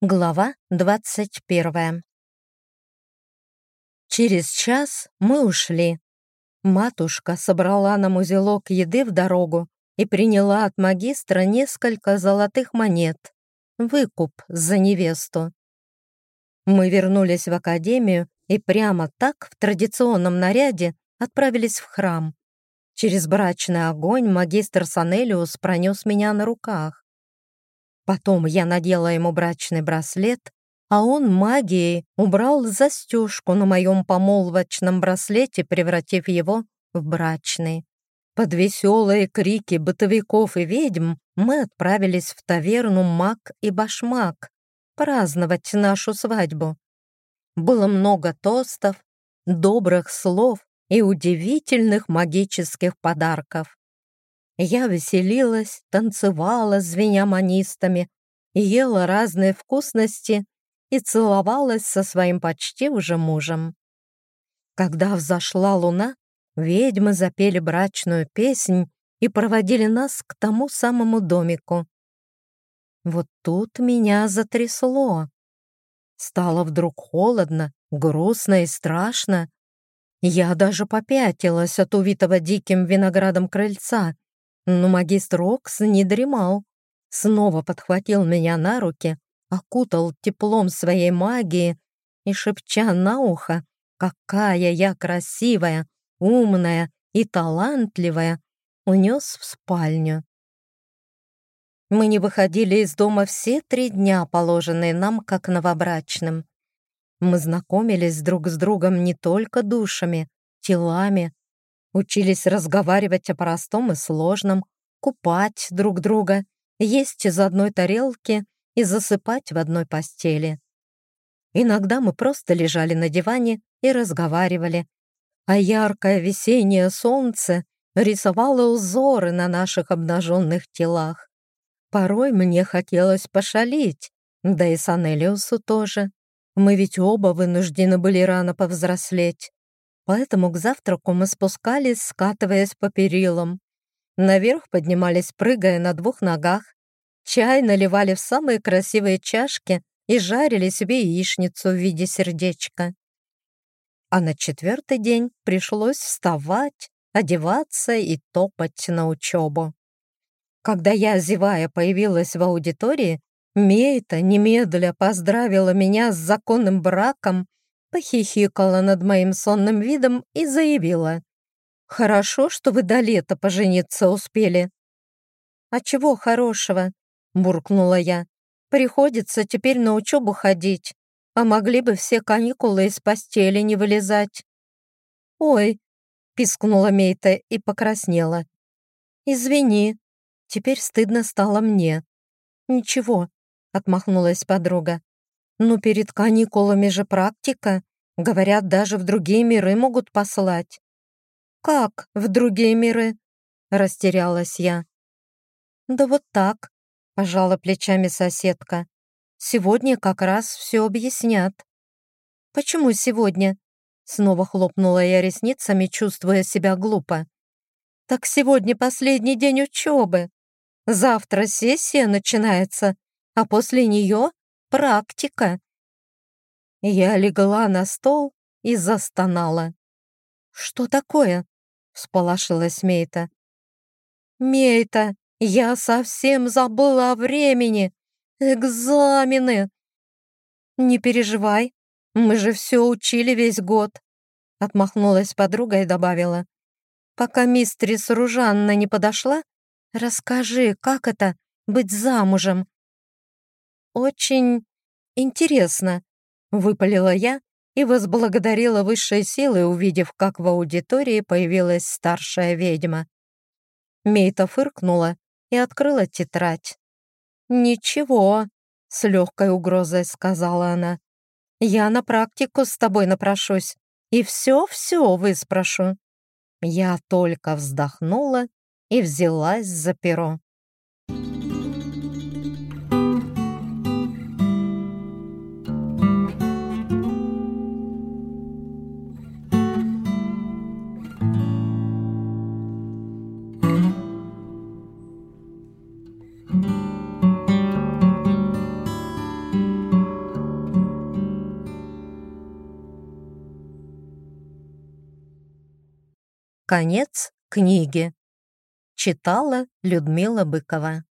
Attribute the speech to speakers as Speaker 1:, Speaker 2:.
Speaker 1: Глава двадцать первая Через час мы ушли. Матушка собрала нам узелок еды в дорогу и приняла от магистра несколько золотых монет. Выкуп за невесту. Мы вернулись в академию и прямо так, в традиционном наряде, отправились в храм. Через брачный огонь магистр Санелиус пронес меня на руках. Потом я надела ему брачный браслет, а он магией убрал застежку на моем помолвочном браслете, превратив его в брачный. Под веселые крики бытовиков и ведьм мы отправились в таверну «Мак и Башмак» праздновать нашу свадьбу. Было много тостов, добрых слов и удивительных магических подарков. Я веселилась, танцевала, звеня манистами, ела разные вкусности и целовалась со своим почти уже мужем. Когда взошла луна, ведьмы запели брачную песнь и проводили нас к тому самому домику. Вот тут меня затрясло. Стало вдруг холодно, грустно и страшно. Я даже попятилась от увитого диким виноградом крыльца но магистр Окс не дремал. Снова подхватил меня на руки, окутал теплом своей магии и, шепча на ухо, какая я красивая, умная и талантливая, унес в спальню. Мы не выходили из дома все три дня, положенные нам как новобрачным. Мы знакомились друг с другом не только душами, телами, Учились разговаривать о простом и сложном, купать друг друга, есть из одной тарелки и засыпать в одной постели. Иногда мы просто лежали на диване и разговаривали, а яркое весеннее солнце рисовало узоры на наших обнаженных телах. Порой мне хотелось пошалить, да и Санелиусу тоже. Мы ведь оба вынуждены были рано повзрослеть поэтому к завтраку мы спускались, скатываясь по перилам. Наверх поднимались, прыгая на двух ногах. Чай наливали в самые красивые чашки и жарили себе яичницу в виде сердечка. А на четвертый день пришлось вставать, одеваться и топать на учебу. Когда я, зевая, появилась в аудитории, Мейта немедля поздравила меня с законным браком похихикала над моим сонным видом и заявила. «Хорошо, что вы до лета пожениться успели». «А чего хорошего?» — буркнула я. «Приходится теперь на учебу ходить, а могли бы все каникулы из постели не вылезать». «Ой!» — пискнула Мейта и покраснела. «Извини, теперь стыдно стало мне». «Ничего», — отмахнулась подруга. «Ну, перед каникулами же практика. Говорят, даже в другие миры могут послать». «Как в другие миры?» — растерялась я. «Да вот так», — пожала плечами соседка. «Сегодня как раз все объяснят». «Почему сегодня?» Снова хлопнула я ресницами, чувствуя себя глупо. «Так сегодня последний день учебы. Завтра сессия начинается, а после нее Практика. Я легла на стол и застонала. «Что такое?» — всполошилась Мейта. «Мейта, я совсем забыла о времени! Экзамены!» «Не переживай, мы же все учили весь год», — отмахнулась подруга и добавила. «Пока мистрис Ружанна не подошла, расскажи, как это — быть замужем очень интересно», — выпалила я и возблагодарила высшие силы, увидев, как в аудитории появилась старшая ведьма. Мейта фыркнула и открыла тетрадь. «Ничего», — с легкой угрозой сказала она. «Я на практику с тобой напрошусь и все-все выспрошу». Я только вздохнула и взялась за перо. Конец книги. Читала Людмила Быкова.